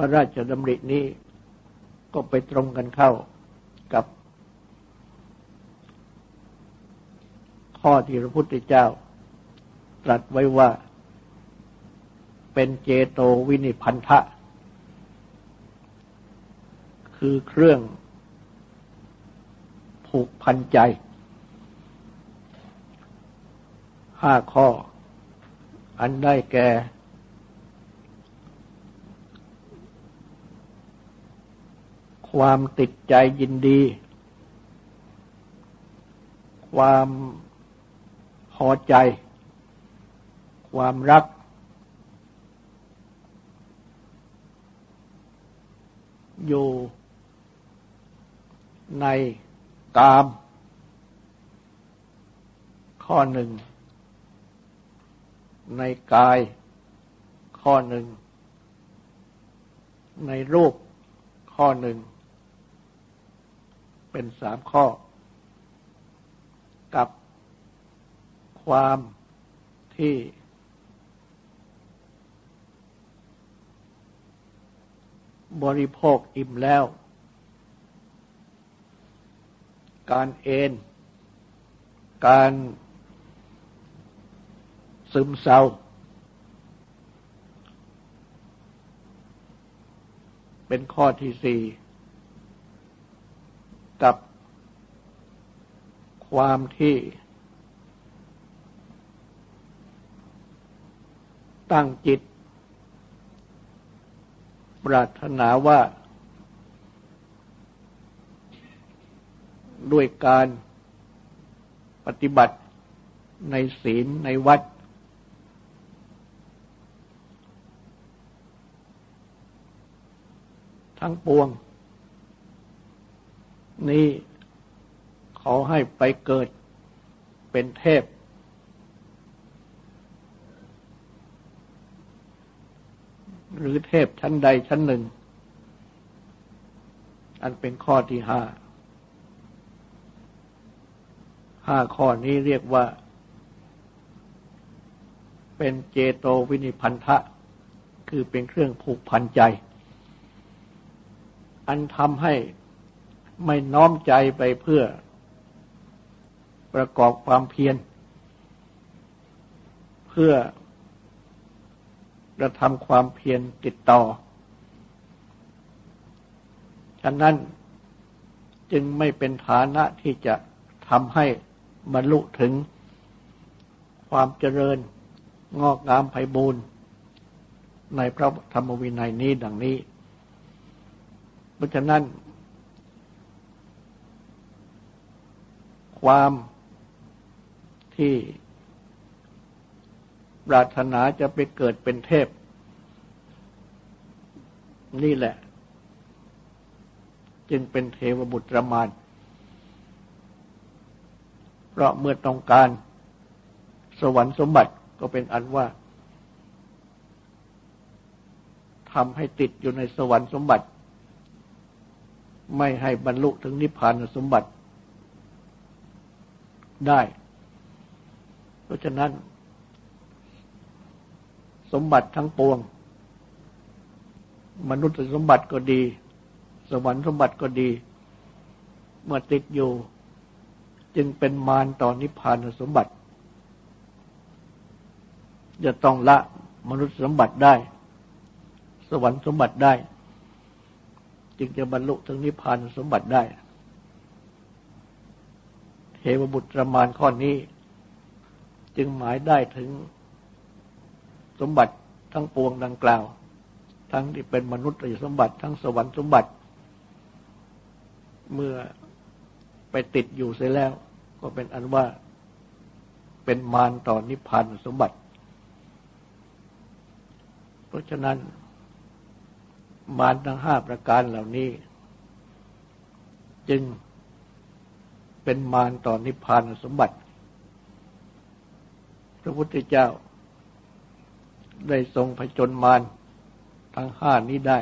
พระราชดำรินี้ก็ไปตรงกันเข้ากับ ข้อที่พระพุทธเจ้า ตรัสไว้ว่า เป็นเจโตวินิพันธะ คือเครื่องผูกพันใจ ห้าข้อ อันได้แก่ ความติดใจยินดี ความพอใจ ความรัก อยู่ในกาม ข้อหนึ่ง ในกาย ข้อหนึ่ง ในรูปข้อหนึ่ง เป็นสามข้อ กับความที่ บริโภคอิ่มแล้ว การเอนการซึมเศร้า เป็นข้อที่สี่ กับความที่ตั้งจิต ปรารถนาว่า ด้วยการปฏิบัติในศีลในวัด ทั้งปวง นี้ขอให้ไปเกิดเป็นเทพ หรือเทพชั้นใดชั้นหนึ่ง อันเป็นข้อที่ห้า ห้าข้อนี้เรียกว่า เป็นเจโตวินิพันธะ คือเป็นเครื่องผูกพันใจ อันทำให้ ไม่น้อมใจไปเพื่อประกอบความเพียร เพื่อกระทำความเพียรติดต่อ ฉะนั้นจึงไม่เป็นฐานะที่จะทำให้บรรลุถึงความเจริญงอกงามไพบูรณ์ในพระธรรมวินัยนี้ดังนี้ เพราะฉะนั้น ความที่ปรารถนาจะไปเกิดเป็นเทพ นี่แหละ จึงเป็นเทวบุตรมารพราะเมื่อต้องการสวรรค์สมบัติก็เป็นอันว่าทำให้ติดอยู่ในสวรรค์สมบัติ ไม่ให้บรรลุถึงนิพพานสมบัติ ได้ เพราะฉะนั้น สมบัติทั้งปวง มนุษย์สมบัติก็ดี สวรรค์สมบัติก็ดี เมื่อติดอยู่ จึงเป็นมารต่อนนิพพานสมบัติ จะต้องละมนุษย์สมบัติได้ สวรรค์สมบัติได้ จึงจะบรรลุถึงนิพพานสมบัติได้ วบุตรมารข้อนี้ จึงหมายได้ถึงสมบัติทั้งปวงดังกล่าว ทั้งที่เป็นมนุษย์สมบัติทั้งสวรรค์สมบัติ เมื่อไปติดอยู่เสียแล้ว ก็เป็นอันว่าเป็นมารต่อนิพพานสมบัติ เพราะฉะนั้น มารทั้งห้าประการเหล่านี้ จึง เป็นมารต่อนิพพานสมบัติ พระพุทธเจ้า ได้ทรงผจญมารทั้งห้านี้ได้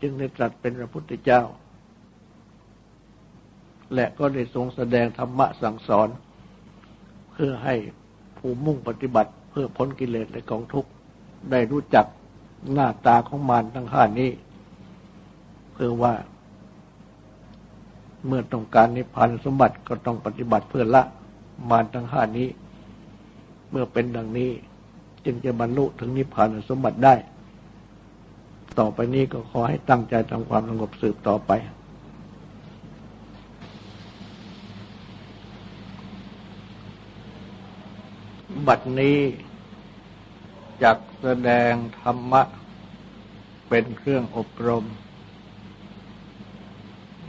จึงได้ตรัสเป็นพระพุทธเจ้า และก็ได้ทรงแสดงธรรมะสั่งสอน เพื่อให้ผู้มุ่งปฏิบัติเพื่อพ้นกิเลสและกองทุกข์ได้รู้จักหน้าตาของมารทั้งห้านี้ เพื่อว่า เมื่อต้องการนิพพานสมบัติก็ต้องปฏิบัติเพื่อละมารทั้งห้านี้ เมื่อเป็นดังนี้ จึงจะบรรลุถึงนิพพานสมบัติได้ ต่อไปนี้ก็ขอให้ตั้งใจทำความสงบสืบต่อไปบัดนี้จักแสดงธรรมะ เป็นเครื่องอบรม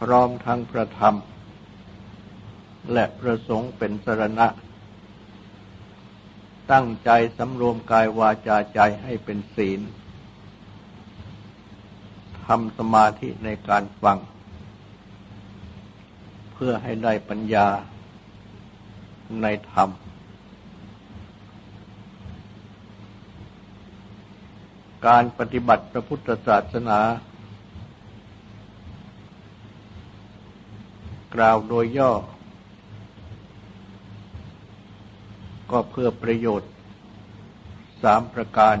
พร้อมทั้งพระธรรม และประสงค์เป็นสรณะ ตั้งใจสำรวมกายวาจาใจให้เป็นศีลทำสมาธิในการฟัง เพื่อให้ได้ปัญญาในธรรม การปฏิบัติพระพุทธศาสนา กล่าวโดยย่อ ก็เพื่อประโยชน์สามประการ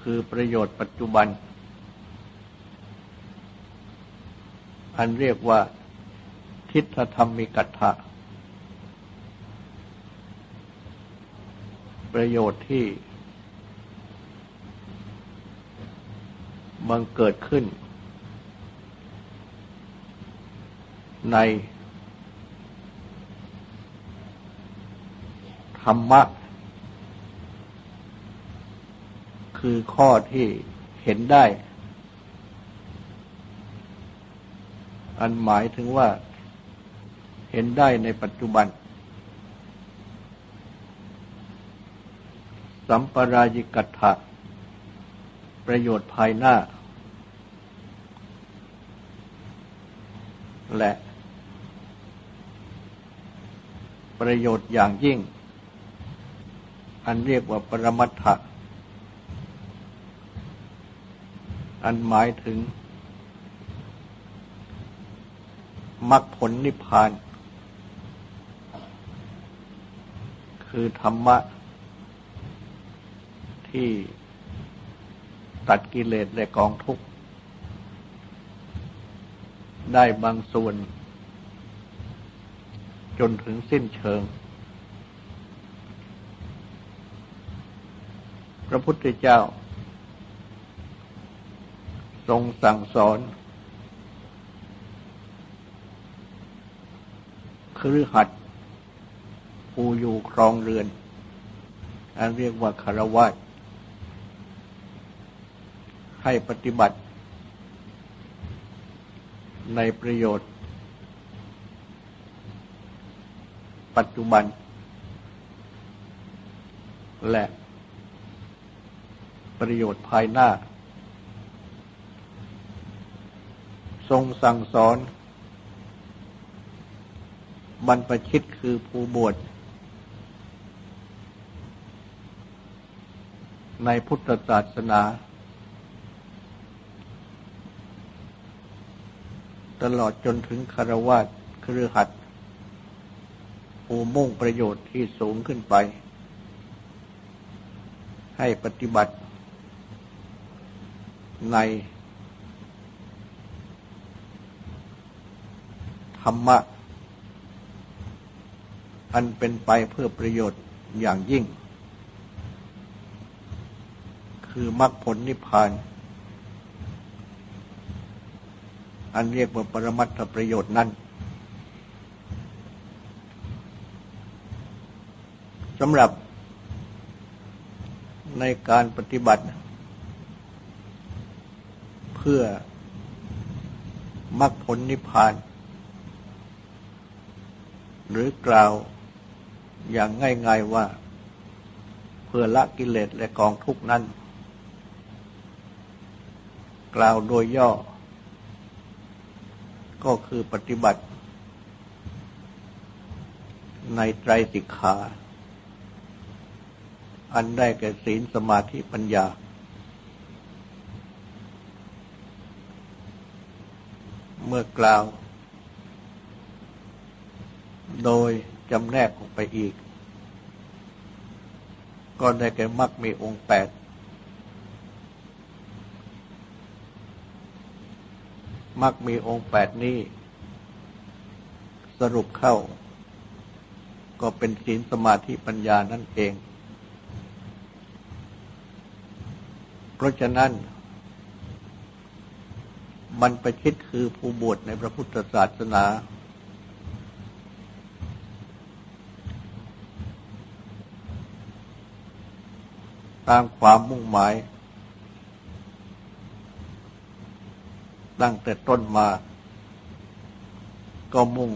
คือประโยชน์ปัจจุบัน อันเรียกว่า ทิฏฐธรรมิกัตถะประโยชน์ที่บังเกิดขึ้น ในธรรมะ คือข้อที่เห็นได้ อันหมายถึงว่าเห็นได้ในปัจจุบัน สัมปรายิกัตถะประโยชน์ภายหน้า และ ประโยชน์อย่างยิ่ง อันเรียกว่าปรมัตถะอันหมายถึงมรรคผลนิพพาน คือธรรมะ ที่ตัดกิเลสและกองทุกข์ ได้บางส่วน จนถึงสิ้นเชิง พระพุทธเจ้า ทรงสั่งสอนคือหัดผู้อยู่ครองเรือน อันเรียกว่าคารวะให้ปฏิบัติ ในประโยชน์ ปัจจุบัน และประโยชน์ภายหน้า ทรงสั่งสอน บรรพชิตคือผู้บวชในพุทธศาสนา ตลอดจนถึงคารวะเครือหัด ผู้มุ่งประโยชน์ที่สูงขึ้นไป ให้ปฏิบัติในธรรมะ อันเป็นไปเพื่อประโยชน์อย่างยิ่ง คือมรรคผลนิพพาน อันเรียกว่าปรมัตถประโยชน์นั้น สำหรับในการปฏิบัติ เพื่อมรรคผลนิพพาน หรือกล่าวอย่างง่ายๆว่า เพื่อละกิเลสและกองทุกนั้น กล่าวโดยย่อ ก็คือปฏิบัติ ในไตรสิกขา อันได้แก่ศีลสมาธิปัญญา เมื่อกล่าว โดยจำแนกออกไปอีก ก็ได้แก่มรรคมีองค์แปดมักมีองค์แปดนี้ สรุปเข้า ก็เป็นศีลสมาธิปัญญานั่นเอง เพราะฉะนั้น มันประชิดคือผู้บวชในพระพุทธศาสนา ตามความมุ่งหมาย ตั้งแต่ต้นมา ก็มุ่ง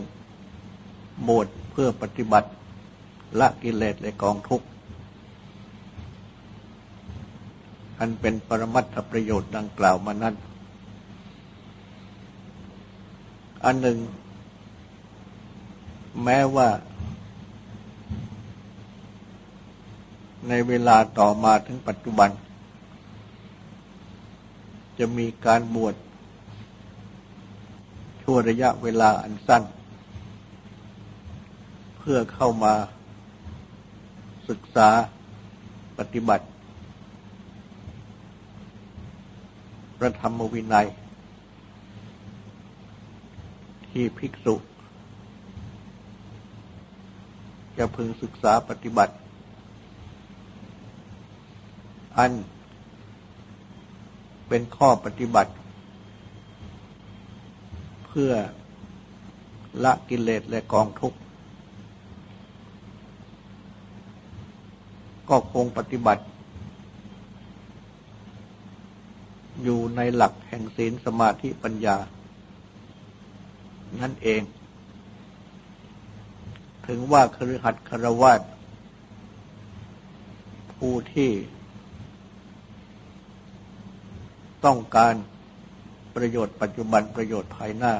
หมดเพื่อปฏิบัติละกิเลสและกองทุกข์ อันเป็นปรมัตถประโยชน์ดังกล่าวมานั้น อันหนึ่ง แม้ว่า ในเวลาต่อมาถึงปัจจุบัน จะมีการบวชชั่วระยะเวลาอันสั้น เพื่อเข้ามาศึกษาปฏิบัติ พระธรรมวินัย ที่ภิกษุ จะพึงศึกษาปฏิบัติ อันเป็นข้อปฏิบัติ เพื่อละกิเลสและกองทุกข์ ก็คงปฏิบัติ อยู่ในหลักแห่งศีลสมาธิปัญญา นั่นเอง ถึงว่าคฤหัสถ์คารวาสผู้ที่ต้องการประโยชน์ปัจจุบันประโยชน์ภายหน้า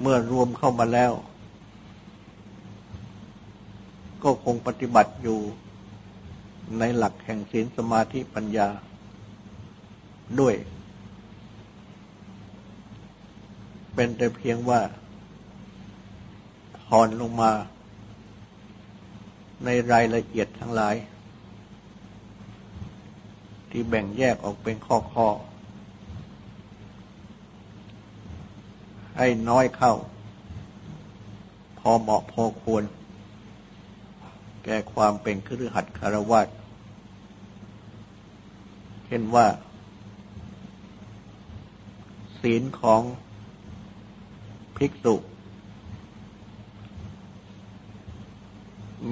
เมื่อรวมเข้ามาแล้ว ก็คงปฏิบัติอยู่ในหลักแห่งศีลสมาธิปัญญาด้วย เป็นแต่เพียงว่าผ่อนลงมา ในรายละเอียดทั้งหลาย ที่แบ่งแยกออกเป็นข้อข้อให้น้อยเข้า พอเหมาะพอควร แก่ความเป็นครือหัดคารวะเช่นว่า ศีลของภิกษุ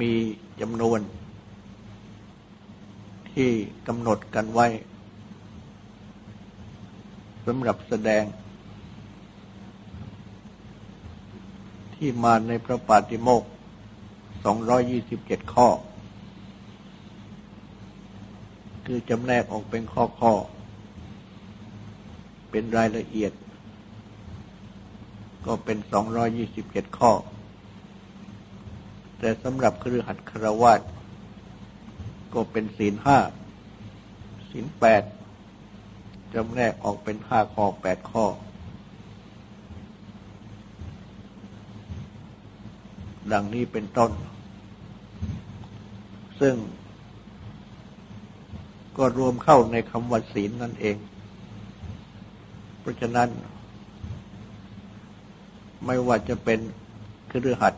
มีจำนวน ที่กำหนดกันไว้สำหรับแสดง ที่มาในพระปาติโมก 227ข้อ คือจำแนกออกเป็นข้อข้อ เป็นรายละเอียด ก็เป็น227ข้อ แต่สำหรับครือหัดครวาสก็เป็นศีลห้าศีลแปดจำแนกออกเป็นห้าข้อแปดข้อ ดังนี้เป็นต้น ซึ่งก็รวมเข้าในคำว่าศีลนั่นเอง เพราะฉะนั้น ไม่ว่าจะเป็นครือหัด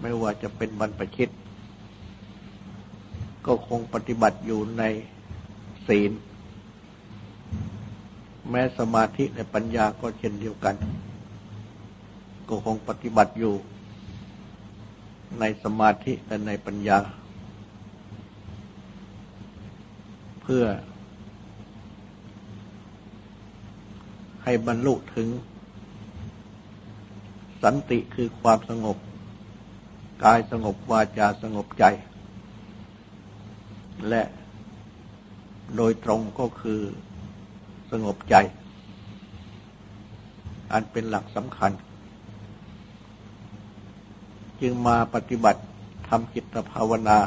ไม่ว่าจะเป็นบรรพชิต ก็คงปฏิบัติอยู่ในศีล แม้สมาธิและปัญญาก็เช่นเดียวกัน ก็คงปฏิบัติอยู่ ในสมาธิและในปัญญา เพื่อ ให้บรรลุถึง สันติคือความสงบ กายสงบวาจาสงบใจ และโดยตรงก็คือสงบใจ อันเป็นหลักสำคัญ จึงมาปฏิบัติทำจิตภาวนา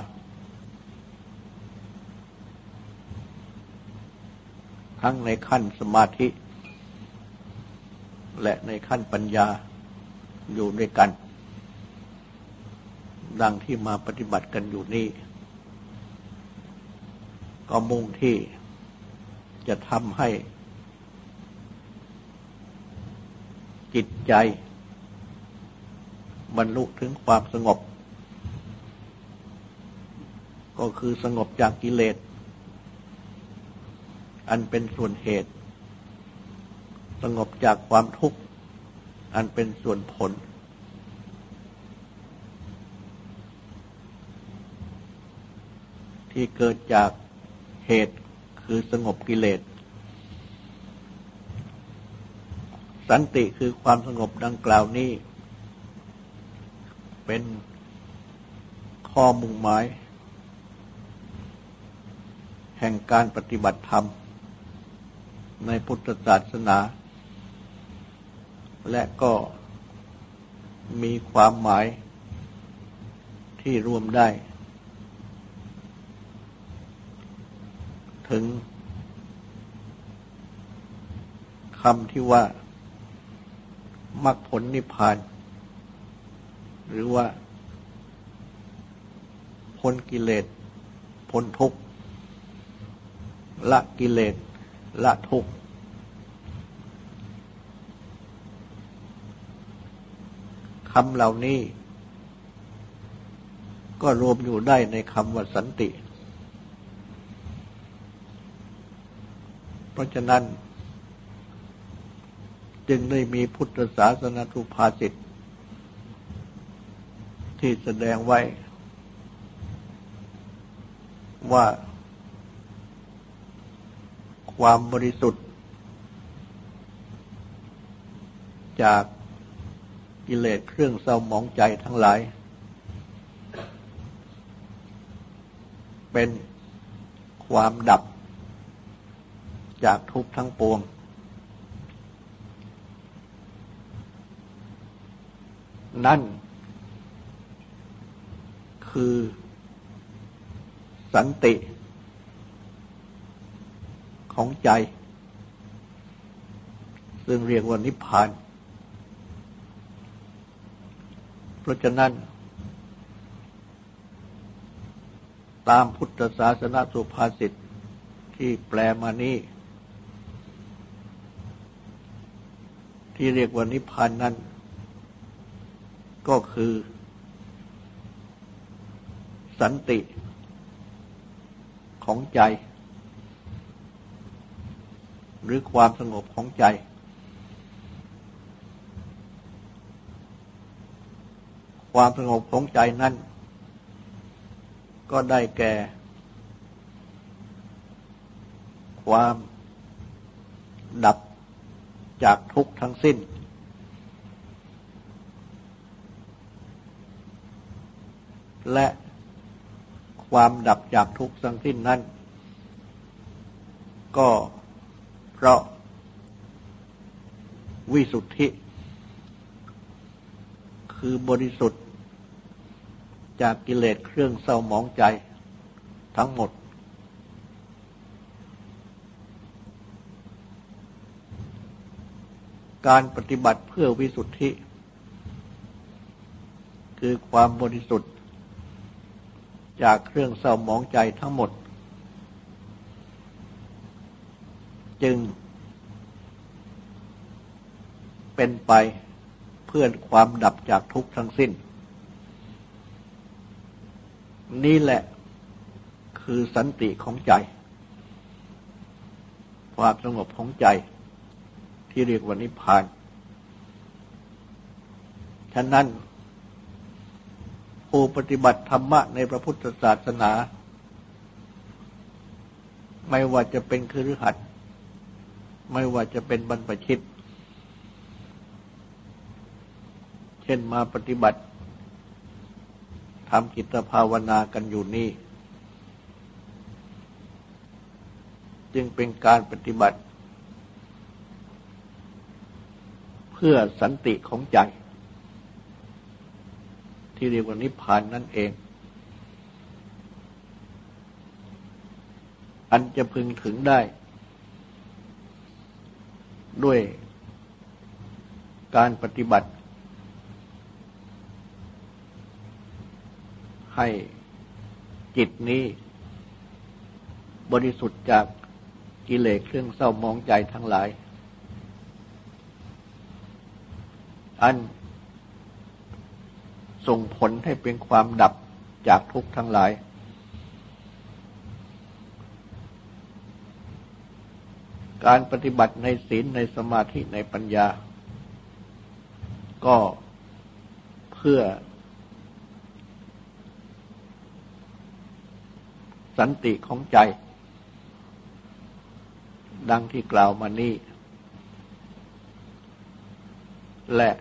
ทั้งในขั้นสมาธิ และในขั้นปัญญาอยู่ด้วยกัน ดังที่มาปฏิบัติกันอยู่นี่ ก็มุ่งที่จะทำให้จิตใจ บรรลุถึงความสงบ ก็คือสงบจากกิเลส อันเป็นส่วนเหตุ สงบจากความทุกข์ อันเป็นส่วนผล ที่เกิดจากเหตุคือสงบกิเลส สันติคือความสงบดังกล่าวนี้ เป็นข้อมุ่งหมายแห่งการปฏิบัติธรรม ในพุทธศาสนา และก็มีความหมายที่รวมได้ ถึงคำที่ว่ามรรคผลนิพพาน หรือว่า พ้นกิเลสพ้นทุกข์ละกิเลสละทุกข์คำเหล่านี้ ก็รวมอยู่ได้ในคำว่าสันติ เพราะฉะนั้น จึงได้มีพุทธศาสนาทุภาสิต ที่แสดงไว้ ว่า ความบริสุทธิ์ จากกิเลสเครื่องเศร้าหมองใจทั้งหลาย เป็นความดับจากทุกทั้งปวง นั่น คือ สันติของใจ ซึ่งเรียกว่านิพพาน เพราะฉะนั้น ตามพุทธศาสนาสุภาษิตที่แปลมานี้ ที่เรียกว่านิพพานนั้น ก็คือ สันติของใจ หรือความสงบของใจ ความสงบของใจนั้นก็ได้แก่ ความดับจากทุกทั้งสิ้น และ ความดับจากทุกทั้งสิ้นนั้น ก็เพราะวิสุทธิ คือบริสุทธิ์จากกิเลสเครื่องเศร้าหมองใจทั้งหมด การปฏิบัติเพื่อวิสุทธิ คือความบริสุทธิ์ จากเครื่องเศร้าหมองใจทั้งหมด จึง เป็นไปเพื่อความดับจากทุกข์ทั้งสิ้น นี่แหละคือสันติของใจ ความสงบของใจที่เรียกว่านิพพาน ฉะนั้น ผู้ปฏิบัติธรรมะในพระพุทธศาสนา ไม่ว่าจะเป็นครือขัดไม่ว่าจะเป็นบรรพชิต เช่นมาปฏิบัติทำกิตภาวนากันอยู่นี่ จึงเป็นการปฏิบัติ เพื่อสันติของใจ ที่เรียกว่านิพพานนั่นเอง อันจะพึงถึงได้ ด้วยการปฏิบัติ ให้จิตนี้ บริสุทธิ์จากกิเลสเครื่องเศร้ามองใจทั้งหลาย อัน ส่งผลให้เป็นความดับจากทุกข์ทั้งหลาย การปฏิบัติในศีลในสมาธิในปัญญา ก็เพื่อ สันติของใจ ดังที่กล่าวมานี้และ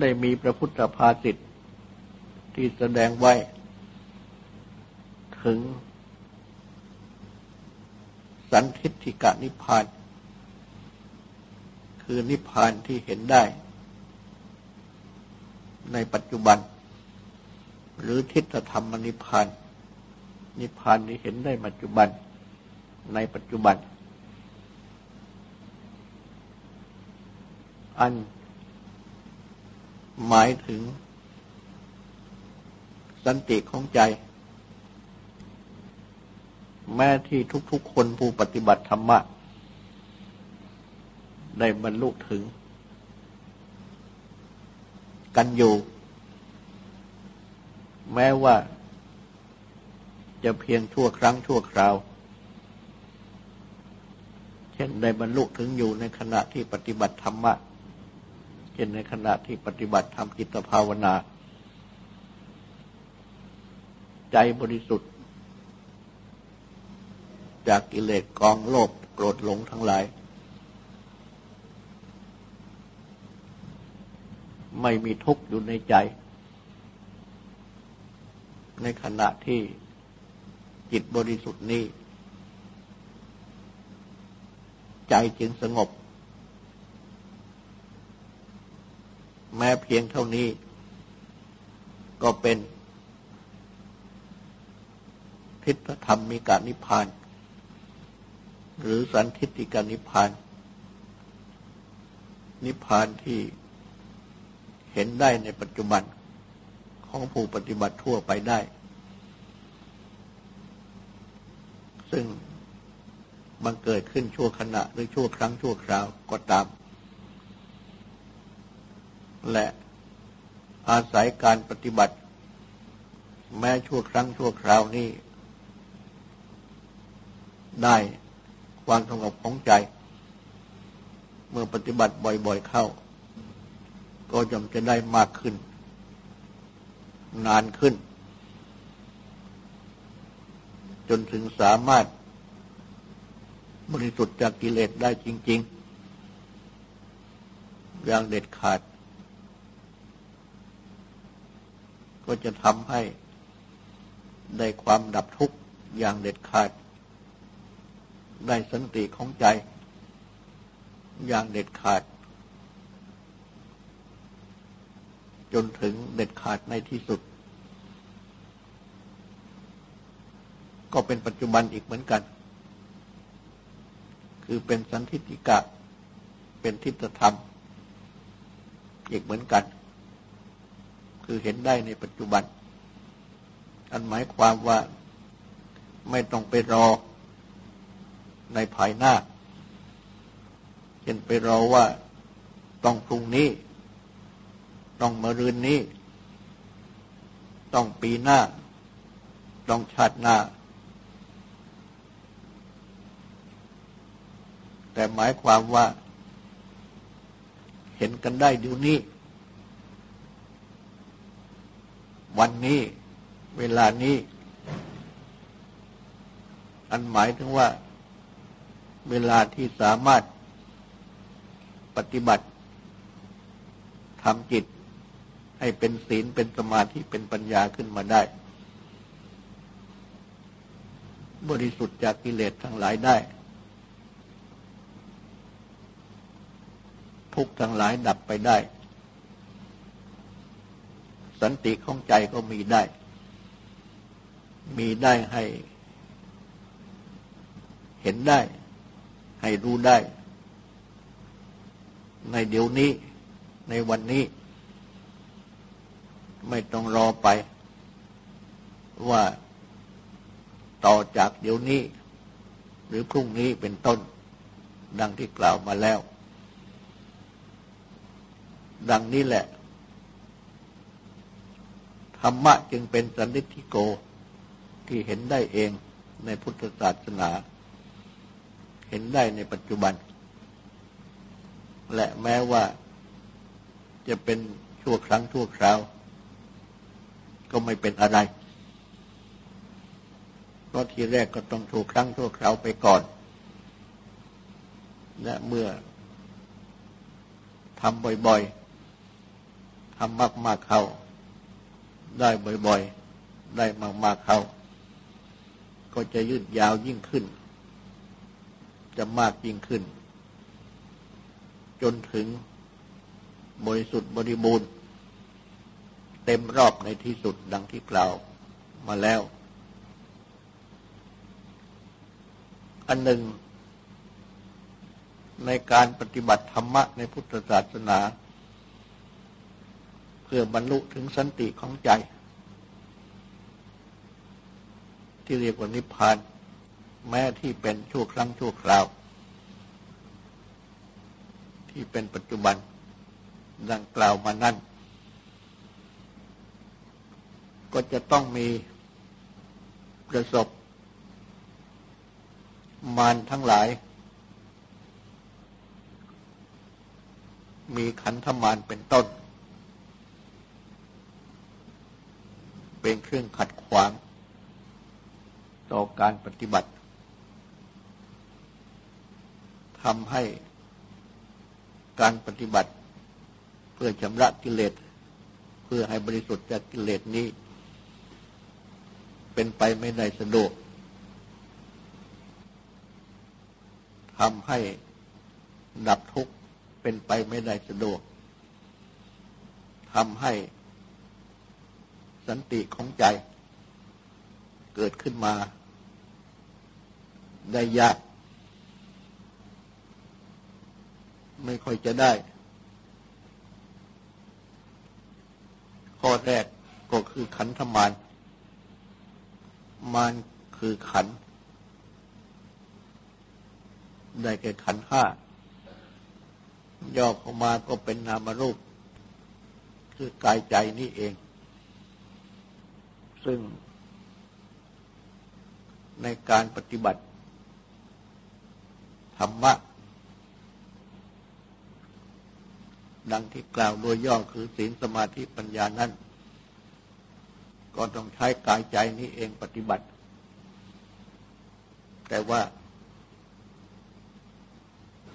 ได้มีพระพุทธภาษิตที่แสดงไว้ ถึง สันทิฏฐิกะนิพพาน คือนิพพานที่เห็นได้ ในปัจจุบัน หรือทิฏฐธรรมนิพพาน นิพพานนี้เห็นได้ปัจจุบัน ในปัจจุบัน อัน หมายถึง สันติของใจ แม้ที่ทุกๆคนผู้ปฏิบัติธรรมะ ได้บรรลุถึง กันอยู่ แม้ว่า จะเพียงชั่วครั้งชั่วคราว เช่นในบรรลุถึงอยู่ในขณะที่ปฏิบัติธรรมะ เช่นในขณะที่ปฏิบัติธรรมจิตภาวนา ใจบริสุทธิ์ จากกิเลสกองโลภโกรธหลงทั้งหลาย ไม่มีทุกข์อยู่ในใจ ในขณะที่จิตบริสุทธิ์นี้ ใจจึงสงบ แม้เพียงเท่านี้ ก็เป็นทิฏฐธรรมมีการนิพพาน หรือสันทิฏฐิการนิพพาน นิพพานที่เห็นได้ในปัจจุบันของผู้ปฏิบัติทั่วไปได้ ซึ่งมันเกิดขึ้นชั่วขณะหรือชั่วครั้งชั่วคราวก็ตาม และอาศัยการปฏิบัติ แม้ชั่วครั้งชั่วคราวนี้ ได้ความสงบของใจ เมื่อปฏิบัติบ่อยๆเข้า ก็ย่อมจะได้มากขึ้น นานขึ้น จนถึงสามารถบริสุทธิ์จากกิเลสได้จริง ๆ อย่างเด็ดขาด ก็จะทำให้ได้ความดับทุกข์อย่างเด็ดขาด ได้สันติของใจ อย่างเด็ดขาด จนถึงเด็ดขาดในที่สุด ก็เป็นปัจจุบันอีกเหมือนกัน คือเป็นสันทิติกะ เป็นทิฏฐธรรม อีกเหมือนกัน คือเห็นได้ในปัจจุบัน อันหมายความว่าไม่ต้องไปรอในภายหน้าเช่นไปรอว่าต้องพรุ่งนี้ ต้องมะรืนนี้ ต้องปีหน้า ต้องชาติหน้า แต่หมายความว่าเห็นกันได้เดี๋ยวนี้ วันนี้ เวลานี้ อันหมายถึงว่า เวลาที่สามารถปฏิบัติทำจิต ให้เป็นศีลเป็นสมาธิเป็นปัญญาขึ้นมาได้ บริสุทธิ์จากกิเลสทั้งหลายได้ ทุกทั้งหลายดับไปได้ สันติของใจก็มีได้ มีได้ให้ เห็นได้ ให้รู้ได้ ในเดี๋ยวนี้ ในวันนี้ ไม่ต้องรอไป ว่าต่อจากเดี๋ยวนี้ หรือพรุ่งนี้เป็นต้น ดังที่กล่าวมาแล้ว ดังนี้แหละ รรมะจึงเป็นสันนิธิโกที่เห็นได้เองในพุทธศาสนา เห็นได้ในปัจจุบัน และแม้ว่าจะเป็นชั่วครั้งชั่วคราว ก็ไม่เป็นอะไรเพราะทีแรกก็ต้องถูกครั้งทั่วคราวไปก่อน และเมื่อทำบ่อยๆทำมากๆเข้า ได้บ่อยๆ ได้มากๆเขาก็จะยืดยาวยิ่งขึ้น จะมากยิ่งขึ้น จนถึงบริสุทธิ์บริบูรณ์ เต็มรอบในที่สุดดังที่กล่าวมาแล้ว อันหนึ่งในการปฏิบัติธรรมะในพุทธศาสนา เพื่อบรรลุถึงสันติของใจ ที่เรียกว่านิพพาน แม้ที่เป็นชั่วครั้งชั่วคราว ที่เป็นปัจจุบันดังกล่าวมานั่น ก็จะต้องมีประสบ มารทั้งหลาย มีขันธมารเป็นต้น เป็นเครื่องขัดขวาง ต่อการปฏิบัติทำให้การปฏิบัติเพื่อชำระกิเลส เพื่อให้บริสุทธิ์จากกิเลสนี้ เป็นไปไม่ได้สะดวกทำให้ดับทุกข์เป็นไปไม่ได้สะดวกทำให้ สันติของใจ เกิดขึ้นมาได้ยาก ไม่ค่อยจะได้ ข้อแรกก็คือขันธมานมานคือขัน ได้แก่ขันห้าย่อเข้ามาก็เป็นนามรูป คือกายใจนี่เอง ซึ่งในการปฏิบัติ ธรรมะ ดังที่กล่าวโดยย่อคือศีลสมาธิปัญญานั้น ก็ต้องใช้กายใจนี้เองปฏิบัติ แต่ว่า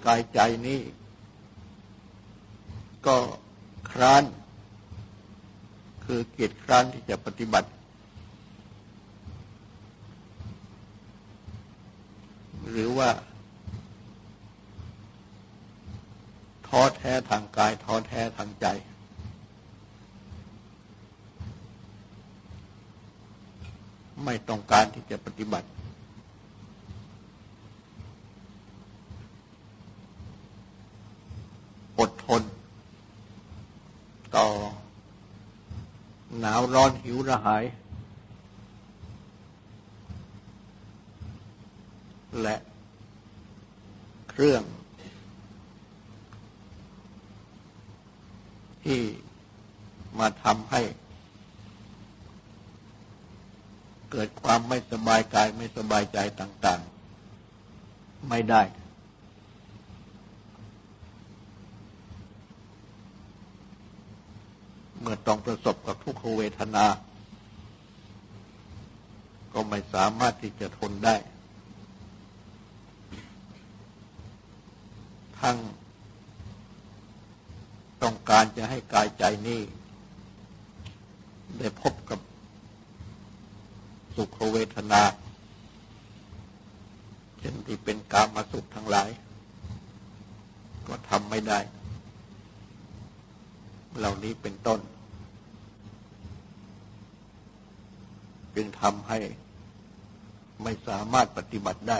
กายใจนี้ก็คร้าน คือเกียรติคร้านที่จะปฏิบัติ หรือว่าท้อแท้ทางกายท้อแท้ทางใจ ไม่ต้องการที่จะปฏิบัติ อดทน ต่อ หนาวร้อนหิวระหาย และเครื่อง ที่มาทำให้ เกิดความไม่สบายกายไม่สบายใจต่าง ๆ ไม่ได้ เมื่อต้องประสบกับทุกขเวทนา ก็ไม่สามารถที่จะทนได้ ทั้ง ต้องการจะให้กายใจนี้ ได้พบกับสุขเวทนาเช่นที่เป็นกามาสุขทั้งหลาย ก็ทำไม่ได้ เหล่านี้เป็นต้น จึงทำให้ไม่สามารถปฏิบัติได้